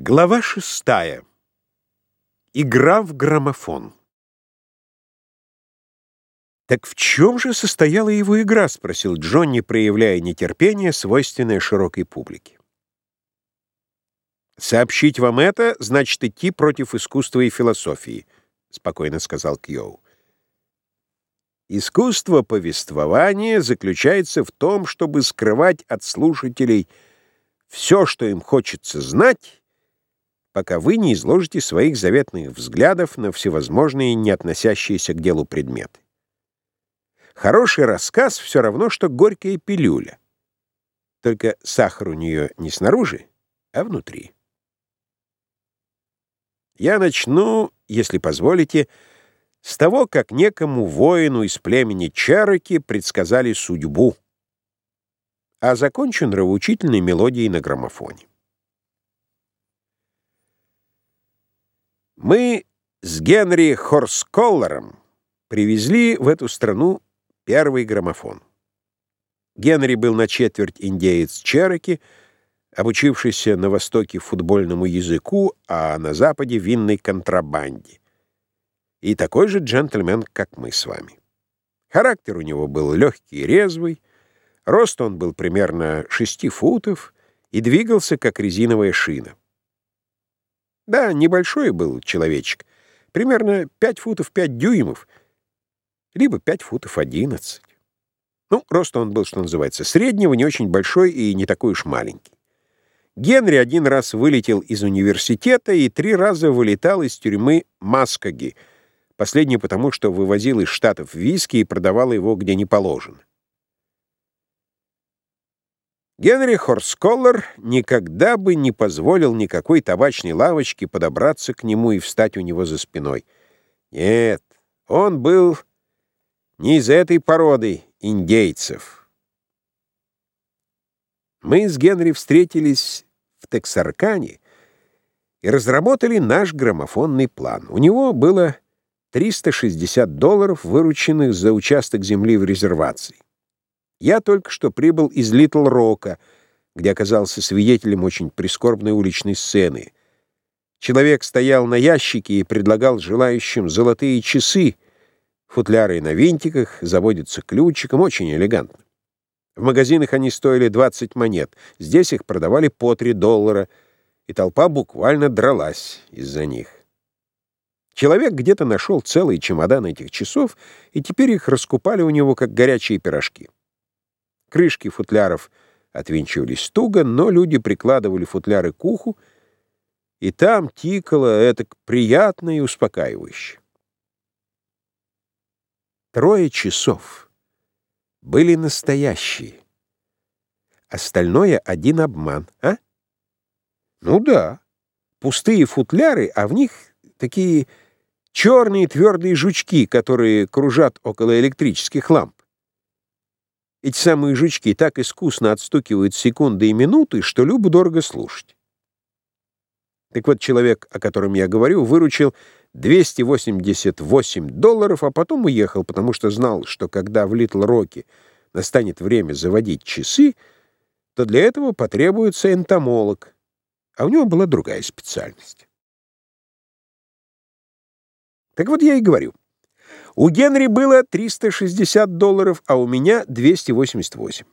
Глава шестая. Игра в граммофон. «Так в чем же состояла его игра?» — спросил Джонни, проявляя нетерпение, свойственное широкой публике. «Сообщить вам это значит идти против искусства и философии», — спокойно сказал Кьоу. «Искусство повествования заключается в том, чтобы скрывать от слушателей все, что им хочется знать, пока вы не изложите своих заветных взглядов на всевозможные, не относящиеся к делу предметы. Хороший рассказ все равно, что горькая пилюля. Только сахар у нее не снаружи, а внутри. Я начну, если позволите, с того, как некому воину из племени Чероки предсказали судьбу, а закончу нравоучительной мелодией на граммофоне. Мы с Генри Хорсколлером привезли в эту страну первый граммофон. Генри был на четверть индеец Чероки, обучившийся на Востоке футбольному языку, а на Западе — винной контрабанде. И такой же джентльмен, как мы с вами. Характер у него был легкий и резвый, рост он был примерно шести футов и двигался, как резиновая шина. Да, небольшой был человечек, примерно 5 футов 5 дюймов, либо 5 футов 11. Ну, рост он был, что называется, среднего, не очень большой и не такой уж маленький. Генри один раз вылетел из университета и три раза вылетал из тюрьмы Маскаги, последний потому, что вывозил из Штатов виски и продавал его где не положено. Генри Хорсколлер никогда бы не позволил никакой табачной лавочке подобраться к нему и встать у него за спиной. Нет, он был не из этой породы индейцев. Мы с Генри встретились в Тексаркане и разработали наш граммофонный план. У него было 360 долларов, вырученных за участок земли в резервации. Я только что прибыл из Литл-Рока, где оказался свидетелем очень прискорбной уличной сцены. Человек стоял на ящике и предлагал желающим золотые часы, футляры на винтиках, заводятся ключиком, очень элегантно. В магазинах они стоили 20 монет, здесь их продавали по 3 доллара, и толпа буквально дралась из-за них. Человек где-то нашел целый чемодан этих часов, и теперь их раскупали у него, как горячие пирожки. Крышки футляров отвинчивались туго, но люди прикладывали футляры к уху, и там тикало это приятно и успокаивающе. Трое часов были настоящие. Остальное — один обман, а? Ну да, пустые футляры, а в них такие черные твердые жучки, которые кружат около электрических ламп. Эти самые жучки так искусно отстукивают секунды и минуты, что любо-дорого слушать. Так вот, человек, о котором я говорю, выручил 288 долларов, а потом уехал, потому что знал, что когда в Литл-Роке настанет время заводить часы, то для этого потребуется энтомолог, а у него была другая специальность. Так вот я и говорю. У Генри было 360 долларов, а у меня 288.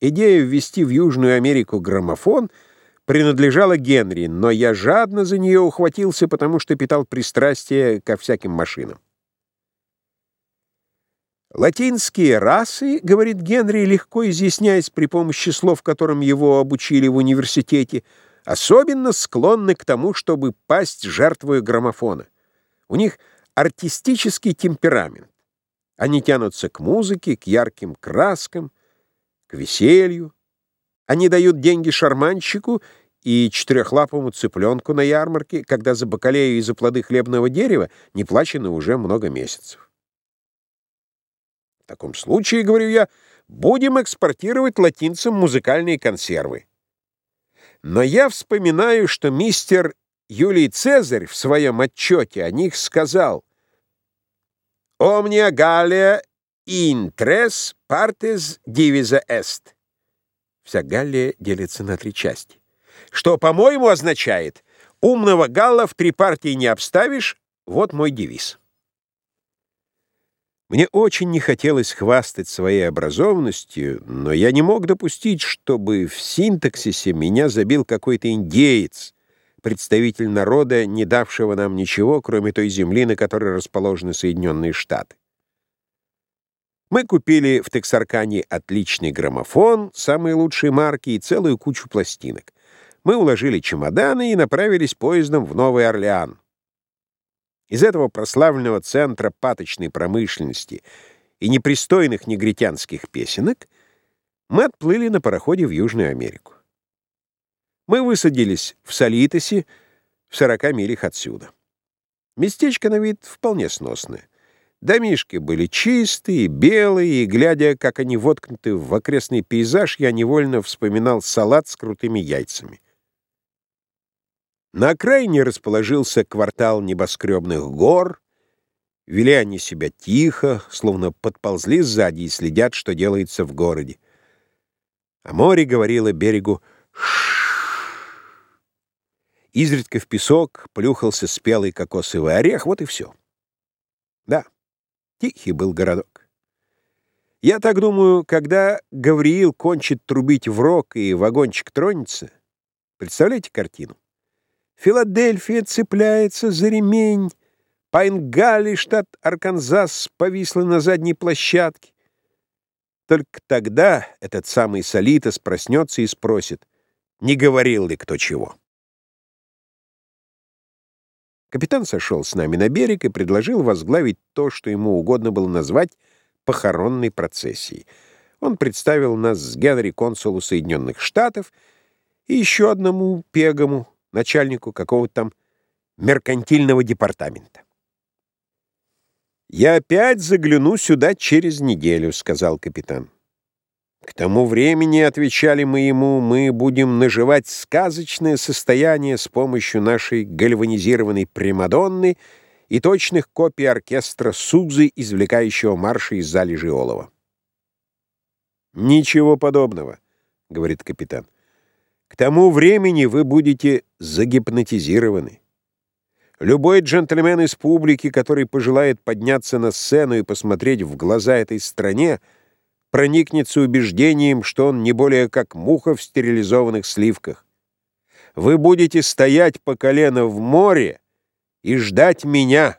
Идея ввести в Южную Америку граммофон принадлежала Генри, но я жадно за нее ухватился, потому что питал пристрастие ко всяким машинам. «Латинские расы, — говорит Генри, легко изъясняясь при помощи слов, которым его обучили в университете, — особенно склонны к тому, чтобы пасть жертвой граммофона. У них — артистический темперамент. Они тянутся к музыке, к ярким краскам, к веселью. Они дают деньги шарманщику и четырехлапому цыпленку на ярмарке, когда за бакалею и за плоды хлебного дерева не плачено уже много месяцев. В таком случае, говорю я, будем экспортировать латинцам музыкальные консервы. Но я вспоминаю, что мистер Юлий Цезарь в своем отчете о них сказал «Omnia Gallia intres partes divisa est» Вся Галлия делится на три части. что, по-моему, означает «умного галла в три партии не обставишь» — вот мой девиз. Мне очень не хотелось хвастать своей образованностью, но я не мог допустить, чтобы в синтаксисе меня забил какой-то индеец, представитель народа, не давшего нам ничего, кроме той земли, на которой расположены Соединенные Штаты. Мы купили в Тексаркане отличный граммофон, самые лучшие марки и целую кучу пластинок. Мы уложили чемоданы и направились поездом в Новый Орлеан. Из этого прославленного центра паточной промышленности и непристойных негритянских песенок мы отплыли на пароходе в Южную Америку. Мы высадились в Солитосе, в 40 милях отсюда. Местечко на вид вполне сносное. Домишки были чистые, белые, и, глядя, как они воткнуты в окрестный пейзаж, я невольно вспоминал салат с крутыми яйцами. На окраине расположился квартал небоскребных гор. Вели они себя тихо, словно подползли сзади и следят, что делается в городе. А море говорило берегу Изредка в песок плюхался спелый кокосовый орех, вот и все. Да, тихий был городок. Я так думаю, когда Гавриил кончит трубить в рог и вагончик тронется, представляете картину? Филадельфия цепляется за ремень. Пайнгали, штат Арканзас, повисла на задней площадке. Только тогда этот самый Солитос проснется и спросит, не говорил ли кто чего. Капитан сошел с нами на берег и предложил возглавить то, что ему угодно было назвать похоронной процессией. Он представил нас с Генри консулу Соединенных Штатов и еще одному пегому, начальнику какого-то там меркантильного департамента. «Я опять загляну сюда через неделю», — сказал капитан. К тому времени, отвечали мы ему, мы будем наживать сказочное состояние с помощью нашей гальванизированной Примадонны и точных копий оркестра Сузы, извлекающего марши из залежи олова. «Ничего подобного», — говорит капитан. К тому времени вы будете загипнотизированы. Любой джентльмен из публики, который пожелает подняться на сцену и посмотреть в глаза этой стране, проникнется убеждением, что он не более как муха в стерилизованных сливках. Вы будете стоять по колено в море и ждать меня.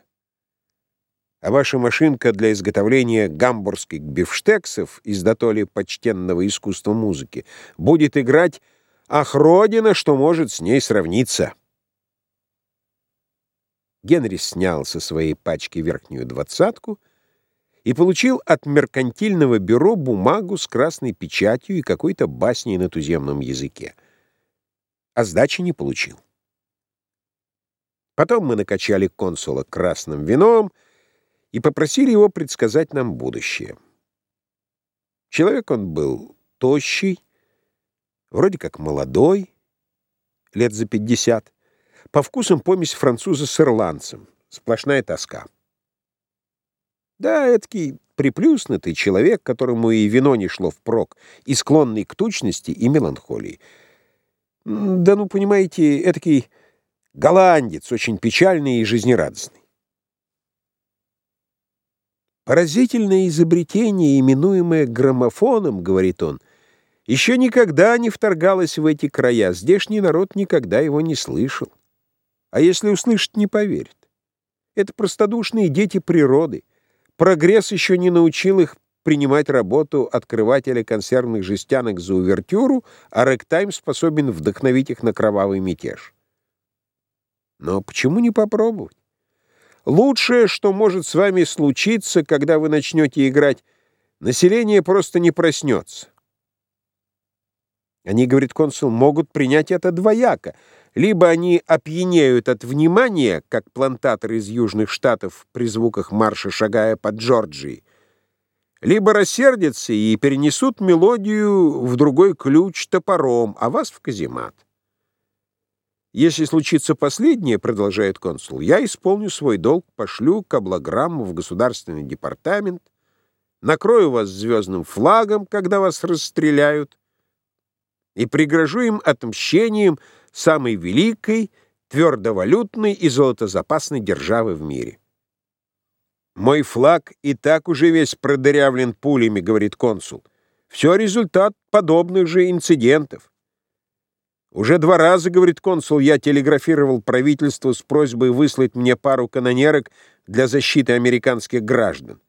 А ваша машинка для изготовления гамбургских бифштексов из дотоли почтенного искусства музыки будет играть Ах, Родина, что может с ней сравниться!» Генри снял со своей пачки верхнюю двадцатку и получил от меркантильного бюро бумагу с красной печатью и какой-то басней на туземном языке. А сдачи не получил. Потом мы накачали консула красным вином и попросили его предсказать нам будущее. Человек он был тощий, Вроде как молодой, лет за пятьдесят. По вкусам помесь француза с ирландцем. Сплошная тоска. Да, эдакий приплюснутый человек, которому и вино не шло впрок, и склонный к тучности и меланхолии. Да ну, понимаете, эдакий голландец, очень печальный и жизнерадостный. Поразительное изобретение, именуемое граммофоном, говорит он, — еще никогда не вторгалась в эти края, здешний народ никогда его не слышал. А если услышит, не поверит. Это простодушные дети природы. Прогресс еще не научил их принимать работу открывателя консервных жестянок за увертюру, а рэктайм способен вдохновить их на кровавый мятеж. Но почему не попробовать? Лучшее, что может с вами случиться, когда вы начнете играть, население просто не проснется. Они, говорит консул, могут принять это двояко. Либо они опьянеют от внимания, как плантаторы из Южных Штатов при звуках марша шагая по Джорджии, либо рассердятся и перенесут мелодию в другой ключ топором, а вас в каземат. Если случится последнее, продолжает консул, я исполню свой долг, пошлю каблограмму в государственный департамент, накрою вас звездным флагом, когда вас расстреляют, и пригрожу им отмщением самой великой, твердовалютной и золотозапасной державы в мире. «Мой флаг и так уже весь продырявлен пулями», — говорит консул. «Все результат подобных же инцидентов». «Уже два раза, — говорит консул, — я телеграфировал правительству с просьбой выслать мне пару канонерок для защиты американских граждан.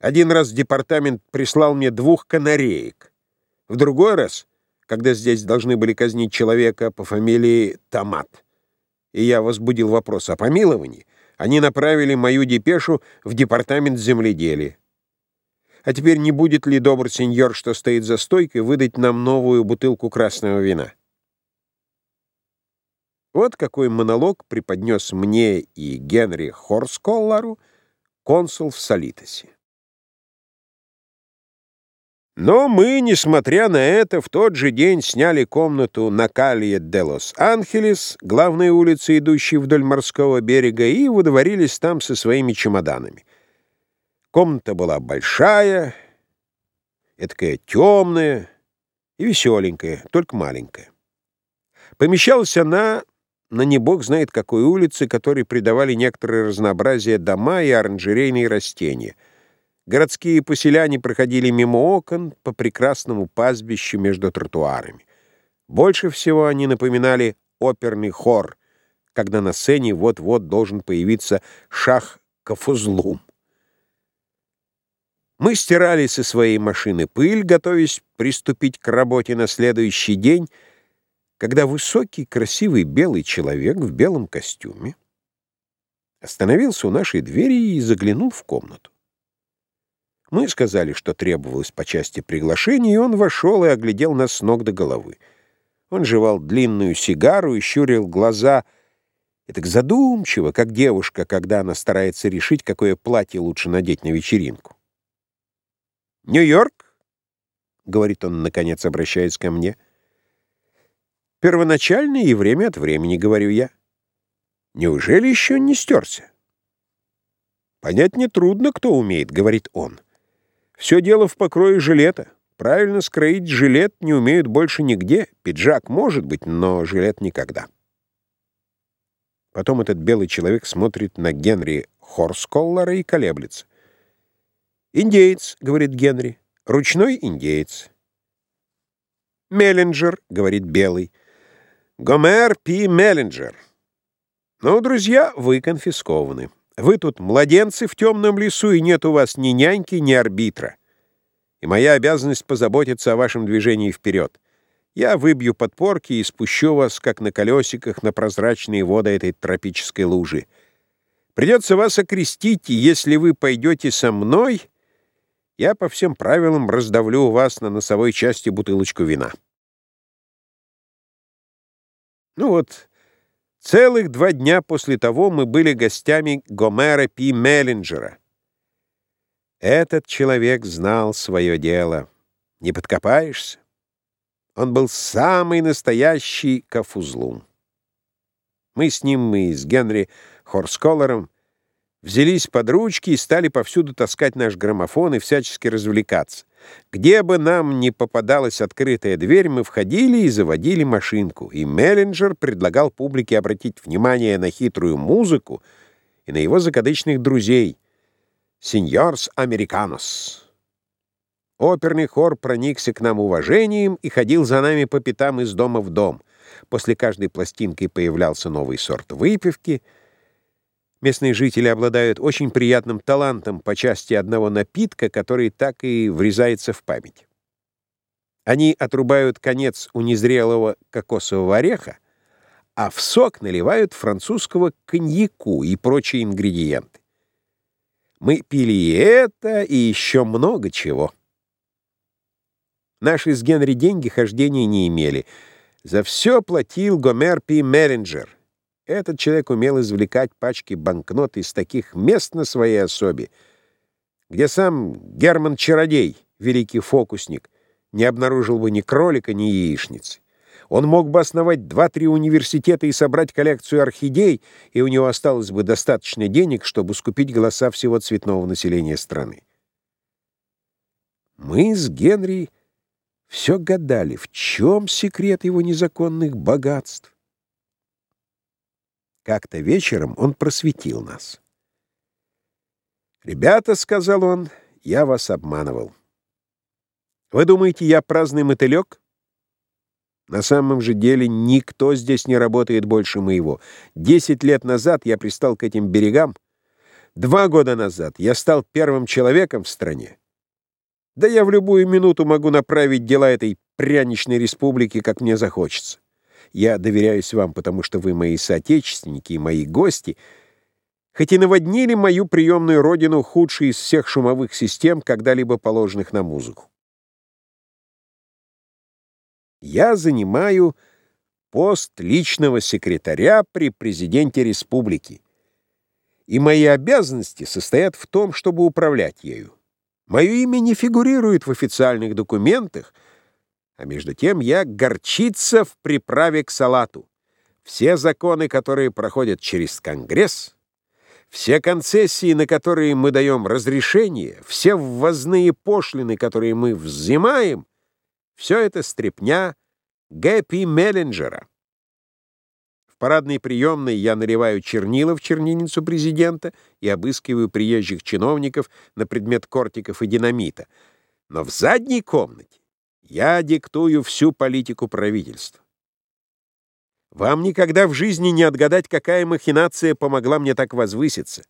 Один раз департамент прислал мне двух канареек. В другой раз, когда здесь должны были казнить человека по фамилии Томат, и я возбудил вопрос о помиловании, они направили мою депешу в департамент земледелия. А теперь не будет ли добр сеньор, что стоит за стойкой, выдать нам новую бутылку красного вина? Вот какой монолог преподнес мне и Генри Хорсколлару консул в Солитосе. Но мы, несмотря на это, в тот же день сняли комнату на Калье де Лос-Анхелес, главной улице, идущей вдоль морского берега, и выдворились там со своими чемоданами. Комната была большая, такая темная и веселенькая, только маленькая. Помещалась она на не бог знает какой улице, которой придавали некоторое разнообразие дома и оранжерейные растения — Городские поселяне проходили мимо окон по прекрасному пастбищу между тротуарами. Больше всего они напоминали оперный хор, когда на сцене вот-вот должен появиться шах Кафузлум. Мы стирали со своей машины пыль, готовясь приступить к работе на следующий день, когда высокий, красивый белый человек в белом костюме остановился у нашей двери и заглянул в комнату. Мы сказали, что требовалось по части приглашения, и он вошел и оглядел нас с ног до головы. Он жевал длинную сигару и щурил глаза, и так задумчиво, как девушка, когда она старается решить, какое платье лучше надеть на вечеринку. «Нью-Йорк?» — говорит он, наконец, обращаясь ко мне. «Первоначально и время от времени», — говорю я. «Неужели еще не стерся?» «Понять нетрудно, кто умеет», — говорит он. Все дело в покрое жилета. Правильно скроить жилет не умеют больше нигде. Пиджак может быть, но жилет никогда. Потом этот белый человек смотрит на Генри Хорсколлара и колеблется. «Индеец», — говорит Генри, — «ручной индеец». «Меллинджер», — говорит белый. «Гомер Пи Меллинджер». «Ну, друзья, вы конфискованы». Вы тут младенцы в темном лесу, и нет у вас ни няньки, ни арбитра. И моя обязанность позаботиться о вашем движении вперед. Я выбью подпорки и спущу вас, как на колесиках, на прозрачные воды этой тропической лужи. Придется вас окрестить, и если вы пойдете со мной, я по всем правилам раздавлю у вас на носовой части бутылочку вина. Ну вот, Целых два дня после того мы были гостями Гомера Пи Меллинджера. Этот человек знал свое дело. Не подкопаешься. Он был самый настоящий кафузлум. Мы с ним, мы с Генри Хорсколлером взялись под ручки и стали повсюду таскать наш граммофон и всячески развлекаться. Где бы нам ни попадалась открытая дверь, мы входили и заводили машинку, и Меллинджер предлагал публике обратить внимание на хитрую музыку и на его закадычных друзей — «Сеньорс Американос». Оперный хор проникся к нам уважением и ходил за нами по пятам из дома в дом. После каждой пластинки появлялся новый сорт выпивки — Местные жители обладают очень приятным талантом по части одного напитка, который так и врезается в память. Они отрубают конец у незрелого кокосового ореха, а в сок наливают французского коньяку и прочие ингредиенты. Мы пили это, и еще много чего. Наши с Генри деньги хождения не имели. За все платил Гомер Пи Меринджер. Этот человек умел извлекать пачки банкнот из таких мест на своей особе, где сам Герман Чародей, великий фокусник, не обнаружил бы ни кролика, ни яичницы. Он мог бы основать два-три университета и собрать коллекцию орхидей, и у него осталось бы достаточно денег, чтобы скупить голоса всего цветного населения страны. Мы с Генри все гадали, в чем секрет его незаконных богатств. Как-то вечером он просветил нас. «Ребята», — сказал он, — «я вас обманывал. Вы думаете, я праздный мотылек? На самом же деле никто здесь не работает больше моего. Десять лет назад я пристал к этим берегам. Два года назад я стал первым человеком в стране. Да я в любую минуту могу направить дела этой пряничной республики, как мне захочется. Я доверяюсь вам, потому что вы мои соотечественники и мои гости, хоть и наводнили мою приемную родину худшей из всех шумовых систем, когда-либо положенных на музыку. Я занимаю пост личного секретаря при президенте республики, и мои обязанности состоят в том, чтобы управлять ею. Мое имя не фигурирует в официальных документах, а между тем я горчица в приправе к салату. Все законы, которые проходят через Конгресс, все концессии, на которые мы даем разрешение, все ввозные пошлины, которые мы взимаем, все это стрепня Гэпи Меллинджера. В парадной приемной я наливаю чернила в чернильницу президента и обыскиваю приезжих чиновников на предмет кортиков и динамита. Но в задней комнате я диктую всю политику правительства. Вам никогда в жизни не отгадать, какая махинация помогла мне так возвыситься.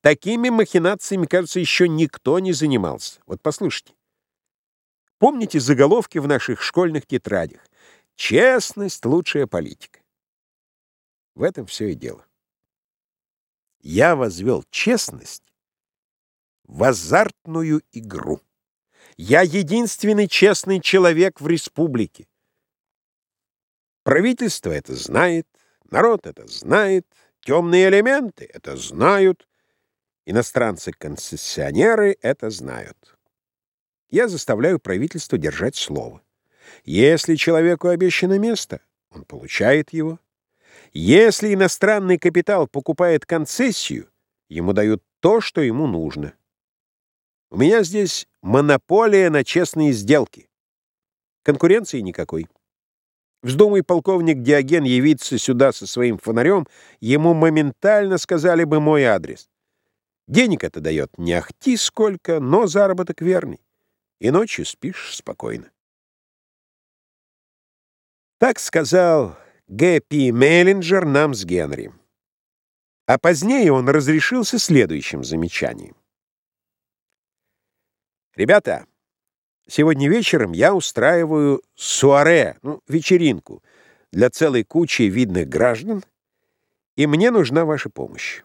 Такими махинациями, кажется, еще никто не занимался. Вот послушайте. Помните заголовки в наших школьных тетрадях? Честность — лучшая политика. В этом все и дело. Я возвел честность в азартную игру. Я единственный честный человек в республике. Правительство это знает, народ это знает, темные элементы это знают, иностранцы-концессионеры это знают. Я заставляю правительство держать слово. Если человеку обещано место, он получает его. Если иностранный капитал покупает концессию, ему дают то, что ему нужно. У меня здесь монополия на честные сделки. Конкуренции никакой. Вздумай полковник Диоген явиться сюда со своим фонарем, ему моментально сказали бы мой адрес. Денег это дает не ахти сколько, но заработок верный. И ночью спишь спокойно. Так сказал Г.П. Меллинджер нам с Генри. А позднее он разрешился следующим замечанием. Ребята, сегодня вечером я устраиваю суаре, ну, вечеринку, для целой кучи видных граждан, и мне нужна ваша помощь.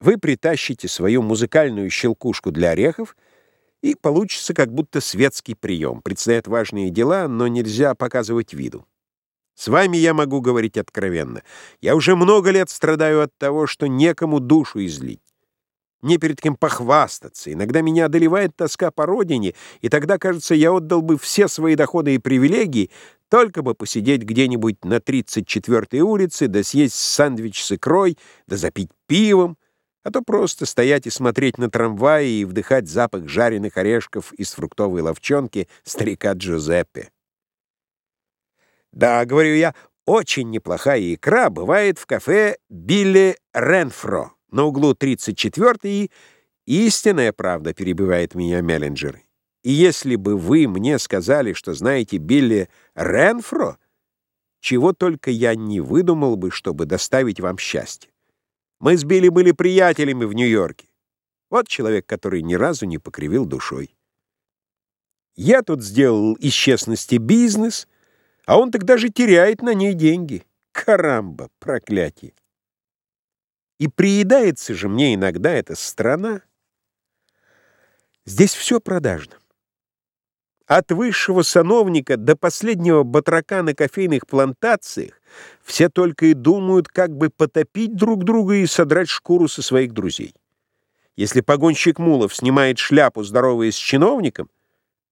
Вы притащите свою музыкальную щелкушку для орехов, и получится как будто светский прием. Предстоят важные дела, но нельзя показывать виду. С вами я могу говорить откровенно. Я уже много лет страдаю от того, что некому душу излить. Не перед кем похвастаться. Иногда меня одолевает тоска по родине, и тогда, кажется, я отдал бы все свои доходы и привилегии, только бы посидеть где-нибудь на 34-й улице, да съесть сэндвич с икрой, да запить пивом, а то просто стоять и смотреть на трамваи и вдыхать запах жареных орешков из фруктовой ловчонки старика Джузеппе. Да, говорю я, очень неплохая икра бывает в кафе Билли Ренфро на углу 34-й «Истинная правда», — перебивает меня Меллинджер. «И если бы вы мне сказали, что знаете Билли Ренфро, чего только я не выдумал бы, чтобы доставить вам счастье. Мы с Билли были приятелями в Нью-Йорке. Вот человек, который ни разу не покривил душой. Я тут сделал из честности бизнес, а он тогда же теряет на ней деньги. Карамба, проклятие. И приедается же мне иногда эта страна. Здесь все продажно. От высшего сановника до последнего батрака на кофейных плантациях все только и думают, как бы потопить друг друга и содрать шкуру со своих друзей. Если погонщик Мулов снимает шляпу, здороваясь с чиновником,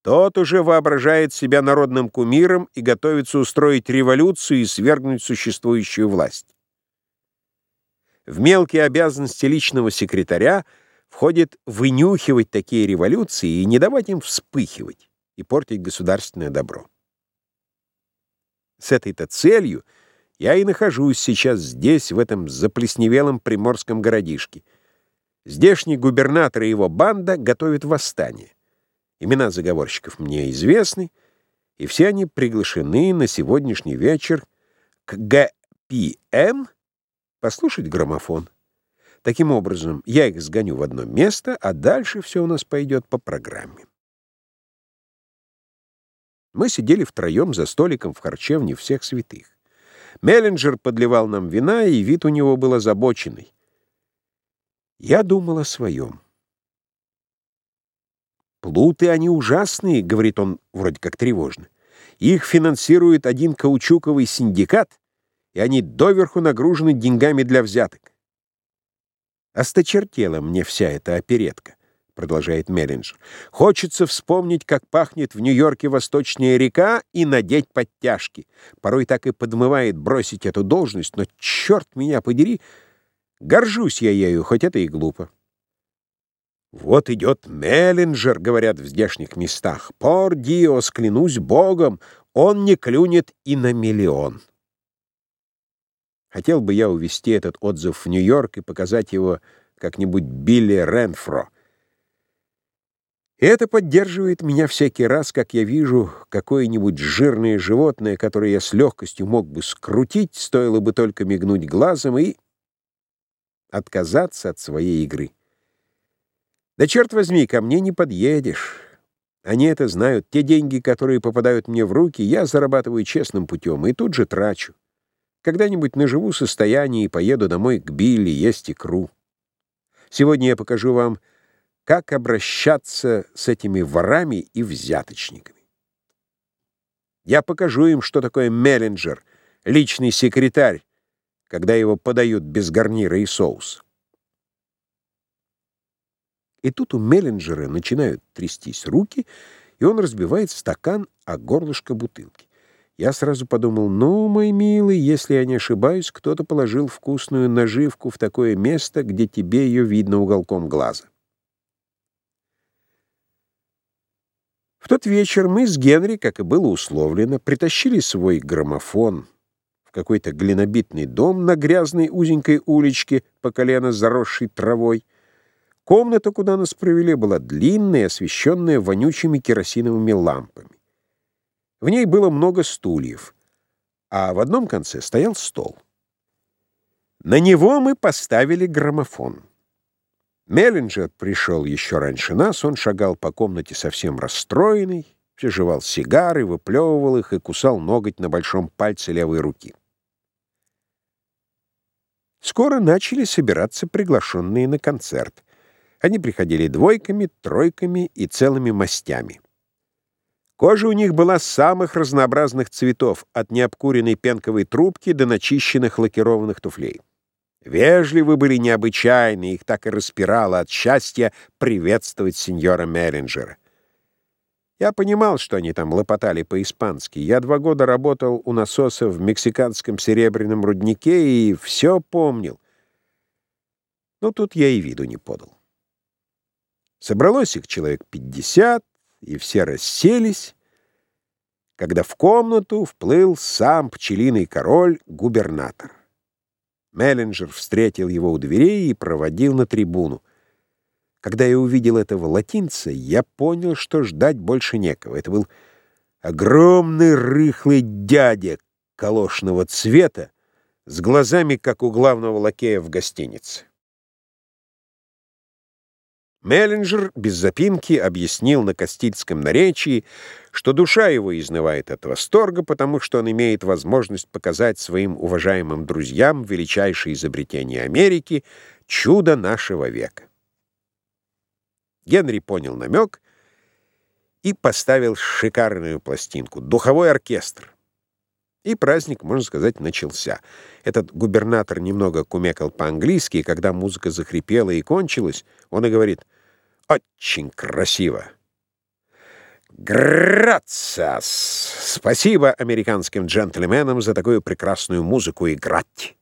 тот уже воображает себя народным кумиром и готовится устроить революцию и свергнуть существующую власть. В мелкие обязанности личного секретаря входит вынюхивать такие революции и не давать им вспыхивать. и портить государственное добро. С этой-то целью я и нахожусь сейчас здесь, в этом заплесневелом приморском городишке. Здешний губернатор и его банда готовят восстание. Имена заговорщиков мне известны, и все они приглашены на сегодняшний вечер к ГПМ послушать граммофон. Таким образом, я их сгоню в одно место, а дальше все у нас пойдет по программе. Мы сидели втроем за столиком в харчевне всех святых. Меллинджер подливал нам вина, и вид у него был озабоченный. Я думал о своем. «Плуты они ужасные», — говорит он вроде как тревожно. «Их финансирует один каучуковый синдикат, и они доверху нагружены деньгами для взяток». «Осточертела мне вся эта оперетка», — продолжает Меллинджер. «Хочется вспомнить, как пахнет в Нью-Йорке восточная река и надеть подтяжки. Порой так и подмывает бросить эту должность, но, черт меня подери, горжусь я ею, хоть это и глупо». «Вот идет Меллинджер», — говорят в здешних местах. «Пор Диос, клянусь Богом, он не клюнет и на миллион». Хотел бы я увести этот отзыв в Нью-Йорк и показать его как-нибудь Билли Ренфро. И это поддерживает меня всякий раз, как я вижу какое-нибудь жирное животное, которое я с легкостью мог бы скрутить, стоило бы только мигнуть глазом и отказаться от своей игры. Да черт возьми, ко мне не подъедешь. Они это знают. Те деньги, которые попадают мне в руки, я зарабатываю честным путем и тут же трачу. Когда-нибудь наживу состояние и поеду домой к Билли есть икру. Сегодня я покажу вам, как обращаться с этими ворами и взяточниками. Я покажу им, что такое Меллинджер, личный секретарь, когда его подают без гарнира и соуса. И тут у Меллинджера начинают трястись руки, и он разбивает стакан о горлышко бутылки. Я сразу подумал, ну, мой милый, если я не ошибаюсь, кто-то положил вкусную наживку в такое место, где тебе ее видно уголком глаза. В тот вечер мы с Генри, как и было условлено, притащили свой граммофон в какой-то глинобитный дом на грязной узенькой уличке, по колено заросшей травой, Комната, куда нас провели, была длинная, освещенная вонючими керосиновыми лампами. В ней было много стульев, а в одном конце стоял стол. На него мы поставили граммофон. Меллинджер пришел еще раньше нас, он шагал по комнате совсем расстроенный, все жевал сигары, выплевывал их и кусал ноготь на большом пальце левой руки. Скоро начали собираться приглашенные на концерт. Они приходили двойками, тройками и целыми мастями. Кожа у них была самых разнообразных цветов, от необкуренной пенковой трубки до начищенных лакированных туфлей. Вежливы были необычайны, их так и распирало от счастья приветствовать сеньора Меринджера. Я понимал, что они там лопотали по-испански. Я два года работал у насоса в мексиканском серебряном руднике и все помнил. Но тут я и виду не подал. Собралось их человек пятьдесят, и все расселись, когда в комнату вплыл сам пчелиный король-губернатор. Меллинджер встретил его у дверей и проводил на трибуну. Когда я увидел этого латинца, я понял, что ждать больше некого. Это был огромный рыхлый дядя колошного цвета с глазами, как у главного лакея в гостинице. Меллинджер без запинки объяснил на кастильском наречии, что душа его изнывает от восторга, потому что он имеет возможность показать своим уважаемым друзьям величайшее изобретение Америки — чудо нашего века. Генри понял намек и поставил шикарную пластинку — духовой оркестр. И праздник, можно сказать, начался. Этот губернатор немного кумекал по-английски, и когда музыка захрипела и кончилась, он и говорит «Очень красиво». «Грациас! Спасибо американским джентльменам за такую прекрасную музыку играть!»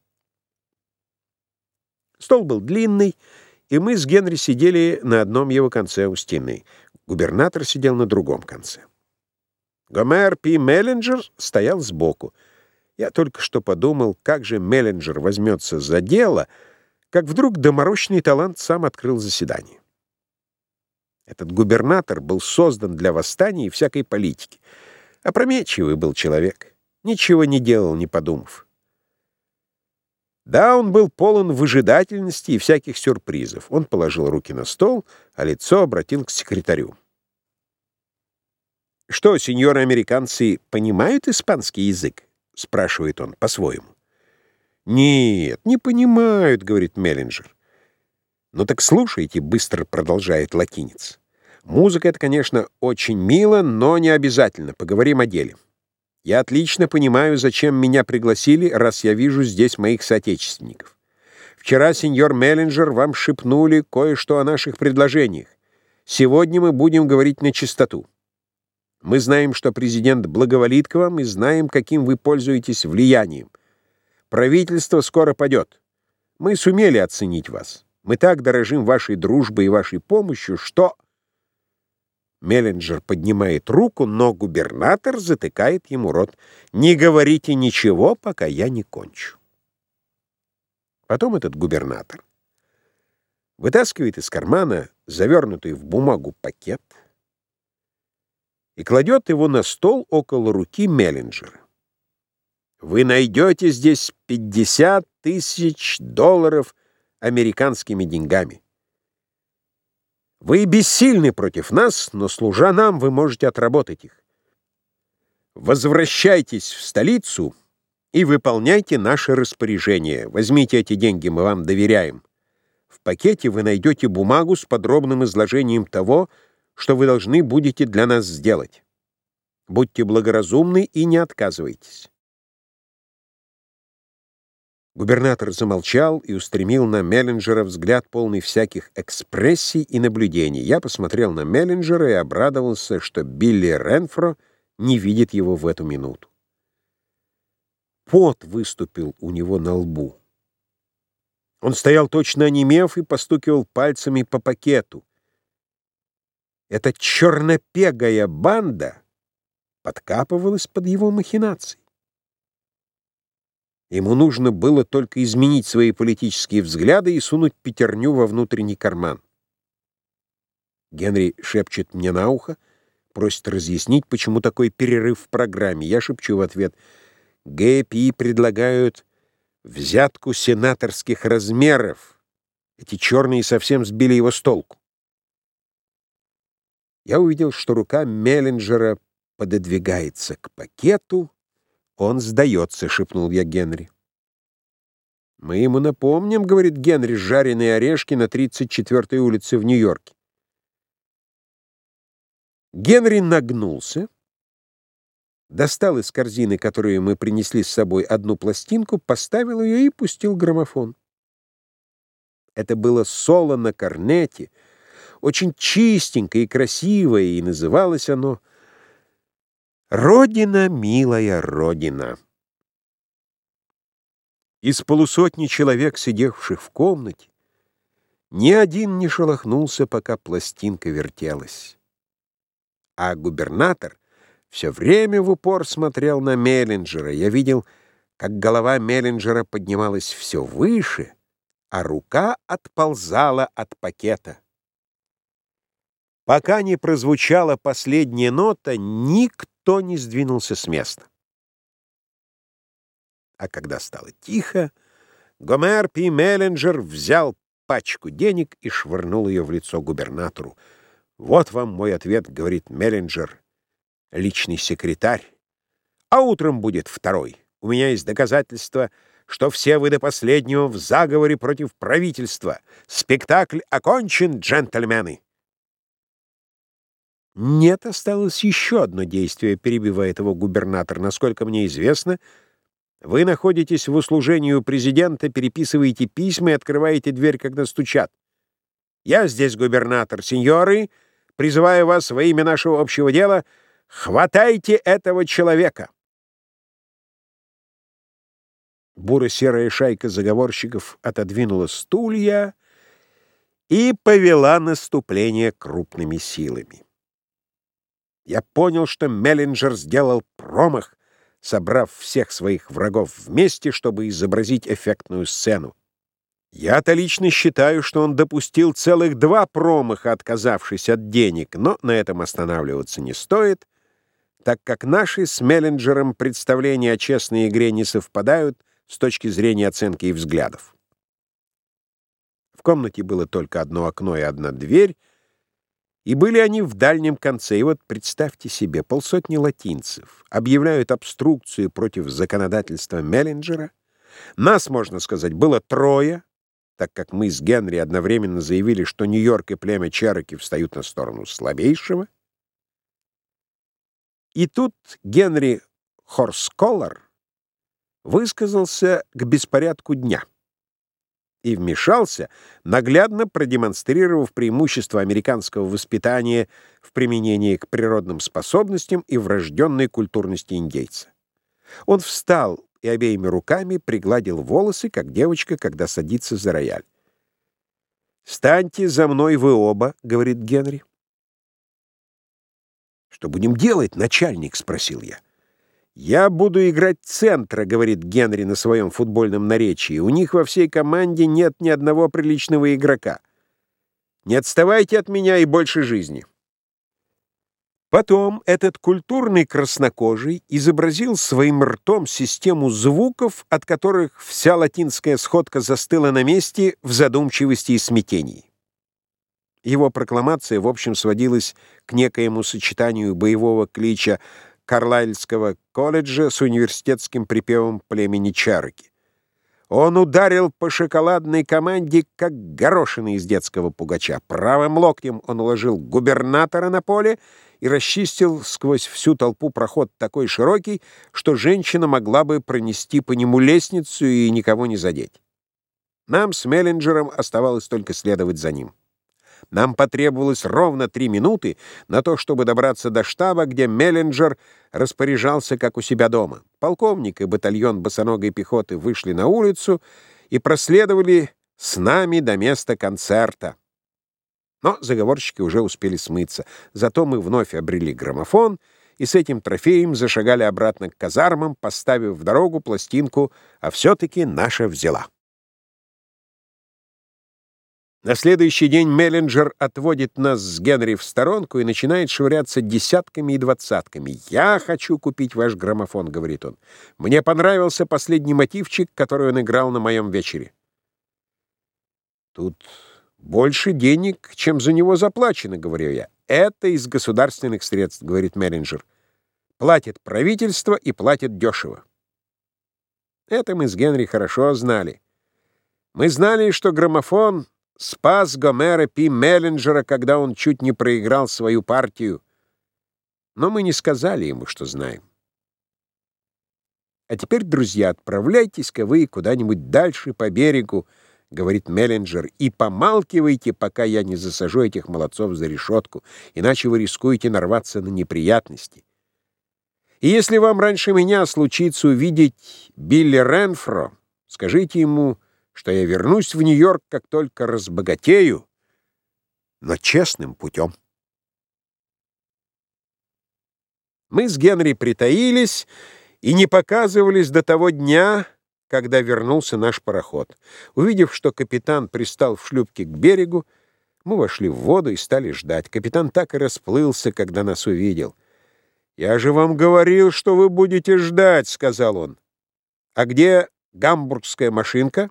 Стол был длинный, и мы с Генри сидели на одном его конце у стены. Губернатор сидел на другом конце. Гомер Пи Меллинджер стоял сбоку. Я только что подумал, как же Меллинджер возьмется за дело, как вдруг доморощный талант сам открыл заседание. Этот губернатор был создан для восстания и всякой политики. Опрометчивый был человек. Ничего не делал, не подумав. Да, он был полон выжидательности и всяких сюрпризов. Он положил руки на стол, а лицо обратил к секретарю. «Что, сеньоры-американцы понимают испанский язык?» — спрашивает он по-своему. «Нет, не понимают», — говорит Меллинджер. «Ну так слушайте», — быстро продолжает латинец. «Музыка — это, конечно, очень мило, но не обязательно. Поговорим о деле. Я отлично понимаю, зачем меня пригласили, раз я вижу здесь моих соотечественников. Вчера, сеньор Меллинджер, вам шепнули кое-что о наших предложениях. Сегодня мы будем говорить на чистоту. Мы знаем, что президент благоволит к вам, и знаем, каким вы пользуетесь влиянием. Правительство скоро падет. Мы сумели оценить вас. Мы так дорожим вашей дружбой и вашей помощью, что...» Меллинджер поднимает руку, но губернатор затыкает ему рот. «Не говорите ничего, пока я не кончу». Потом этот губернатор вытаскивает из кармана завернутый в бумагу пакет, и кладет его на стол около руки Меллинджера. Вы найдете здесь 50 тысяч долларов американскими деньгами. Вы бессильны против нас, но, служа нам, вы можете отработать их. Возвращайтесь в столицу и выполняйте наши распоряжения. Возьмите эти деньги, мы вам доверяем. В пакете вы найдете бумагу с подробным изложением того, что вы должны будете для нас сделать. Будьте благоразумны и не отказывайтесь. Губернатор замолчал и устремил на Меллинджера взгляд, полный всяких экспрессий и наблюдений. Я посмотрел на Меллинджера и обрадовался, что Билли Ренфро не видит его в эту минуту. Пот выступил у него на лбу. Он стоял точно онемев и постукивал пальцами по пакету. Эта чернопегая банда подкапывалась под его махинации. Ему нужно было только изменить свои политические взгляды и сунуть пятерню во внутренний карман. Генри шепчет мне на ухо, просит разъяснить, почему такой перерыв в программе. Я шепчу в ответ, ГПИ предлагают взятку сенаторских размеров. Эти черные совсем сбили его с толку. Я увидел, что рука Меллинджера пододвигается к пакету. «Он сдается», — шепнул я Генри. «Мы ему напомним», — говорит Генри, — «жареные орешки на 34-й улице в Нью-Йорке». Генри нагнулся, достал из корзины, которую мы принесли с собой, одну пластинку, поставил ее и пустил граммофон. Это было соло на корнете — очень чистенькое и красивое, и называлось оно «Родина, милая Родина». Из полусотни человек, сидевших в комнате, ни один не шелохнулся, пока пластинка вертелась. А губернатор все время в упор смотрел на Меллинджера. Я видел, как голова Меллинджера поднималась все выше, а рука отползала от пакета. Пока не прозвучала последняя нота, никто не сдвинулся с места. А когда стало тихо, Гомер Пи Меллинджер взял пачку денег и швырнул ее в лицо губернатору. «Вот вам мой ответ», — говорит Меллинджер, личный секретарь. «А утром будет второй. У меня есть доказательства, что все вы до последнего в заговоре против правительства. Спектакль окончен, джентльмены». «Нет, осталось еще одно действие», — перебивает его губернатор. «Насколько мне известно, вы находитесь в услужении у президента, переписываете письма и открываете дверь, когда стучат. Я здесь губернатор. Сеньоры, призываю вас во имя нашего общего дела, хватайте этого человека!» Буро-серая шайка заговорщиков отодвинула стулья и повела наступление крупными силами. Я понял, что Меллинджер сделал промах, собрав всех своих врагов вместе, чтобы изобразить эффектную сцену. Я-то лично считаю, что он допустил целых два промаха, отказавшись от денег, но на этом останавливаться не стоит, так как наши с Меллинджером представления о честной игре не совпадают с точки зрения оценки и взглядов. В комнате было только одно окно и одна дверь, и были они в дальнем конце. И вот представьте себе, полсотни латинцев объявляют обструкцию против законодательства Меллинджера. Нас, можно сказать, было трое, так как мы с Генри одновременно заявили, что Нью-Йорк и племя Чероки встают на сторону слабейшего. И тут Генри Хорсколлар высказался к беспорядку дня и вмешался, наглядно продемонстрировав преимущество американского воспитания в применении к природным способностям и врожденной культурности индейца. Он встал и обеими руками пригладил волосы, как девочка, когда садится за рояль. «Станьте за мной вы оба», — говорит Генри. «Что будем делать, начальник?» — спросил я. «Я буду играть центра», — говорит Генри на своем футбольном наречии. «У них во всей команде нет ни одного приличного игрока. Не отставайте от меня и больше жизни». Потом этот культурный краснокожий изобразил своим ртом систему звуков, от которых вся латинская сходка застыла на месте в задумчивости и смятении. Его прокламация, в общем, сводилась к некоему сочетанию боевого клича Карлайльского колледжа с университетским припевом племени Чароки. Он ударил по шоколадной команде, как горошины из детского пугача. Правым локтем он уложил губернатора на поле и расчистил сквозь всю толпу проход такой широкий, что женщина могла бы пронести по нему лестницу и никого не задеть. Нам с Меллинджером оставалось только следовать за ним. Нам потребовалось ровно три минуты на то, чтобы добраться до штаба, где Меллинджер распоряжался как у себя дома. Полковник и батальон босоногой пехоты вышли на улицу и проследовали с нами до места концерта. Но заговорщики уже успели смыться. Зато мы вновь обрели граммофон и с этим трофеем зашагали обратно к казармам, поставив в дорогу пластинку «А все-таки наша взяла». На следующий день Меллинджер отводит нас с Генри в сторонку и начинает швыряться десятками и двадцатками. «Я хочу купить ваш граммофон», — говорит он. «Мне понравился последний мотивчик, который он играл на моем вечере». «Тут больше денег, чем за него заплачено», — говорю я. «Это из государственных средств», — говорит Меллинджер. «Платит правительство и платит дешево». Это мы с Генри хорошо знали. Мы знали, что граммофон Спас Гомера Пи Меллинджера, когда он чуть не проиграл свою партию. Но мы не сказали ему, что знаем. «А теперь, друзья, отправляйтесь-ка вы куда-нибудь дальше по берегу, — говорит Меллинджер, — и помалкивайте, пока я не засажу этих молодцов за решетку, иначе вы рискуете нарваться на неприятности. И если вам раньше меня случится увидеть Билли Ренфро, скажите ему что я вернусь в Нью-Йорк, как только разбогатею, но честным путем. Мы с Генри притаились и не показывались до того дня, когда вернулся наш пароход. Увидев, что капитан пристал в шлюпке к берегу, мы вошли в воду и стали ждать. Капитан так и расплылся, когда нас увидел. «Я же вам говорил, что вы будете ждать», — сказал он. «А где гамбургская машинка?»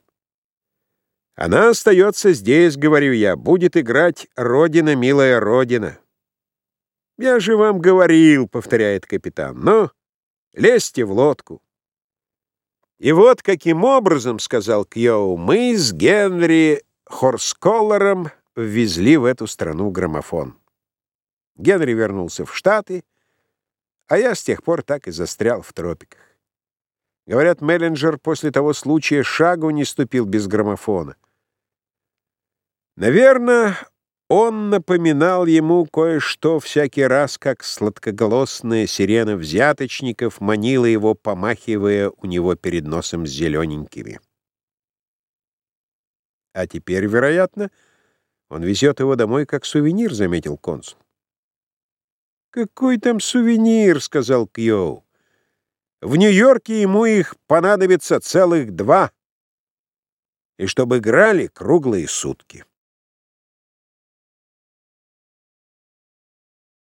Она остается здесь, говорю я, будет играть «Родина, милая Родина». «Я же вам говорил», — повторяет капитан, — «ну, лезьте в лодку». «И вот каким образом, — сказал Кьоу, — мы с Генри Хорсколлером ввезли в эту страну граммофон. Генри вернулся в Штаты, а я с тех пор так и застрял в тропиках. Говорят, Меллинджер после того случая шагу не ступил без граммофона. Наверное, он напоминал ему кое-что всякий раз, как сладкоголосная сирена взяточников манила его, помахивая у него перед носом зелененькими. А теперь, вероятно, он везет его домой как сувенир, заметил консул. «Какой там сувенир?» — сказал Кьоу. «В Нью-Йорке ему их понадобится целых два, и чтобы играли круглые сутки».